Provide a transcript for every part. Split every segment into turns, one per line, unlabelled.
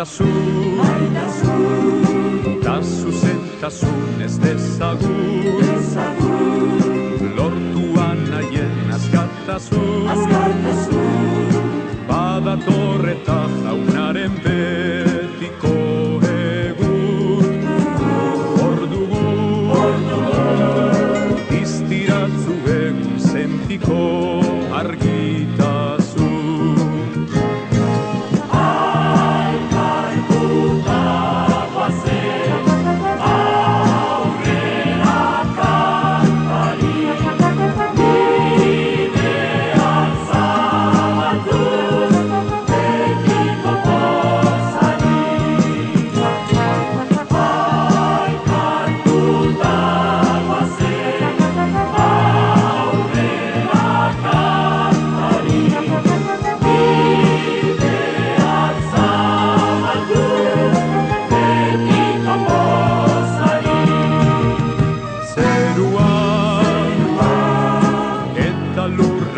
Maitasun,
maitasun,
da zuzentasun ez dezagun,
ezagun,
lortuan nahien azkartasun,
azkartasun,
badatorreta jaunaren betiko egun. Ordugu, iztiratzu egun zentiko argitasun.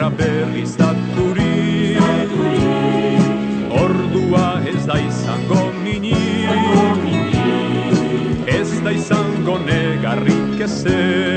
Lurra berriz daturi Ordua ez da izango mini Ez da izango negarrik ezeriotzari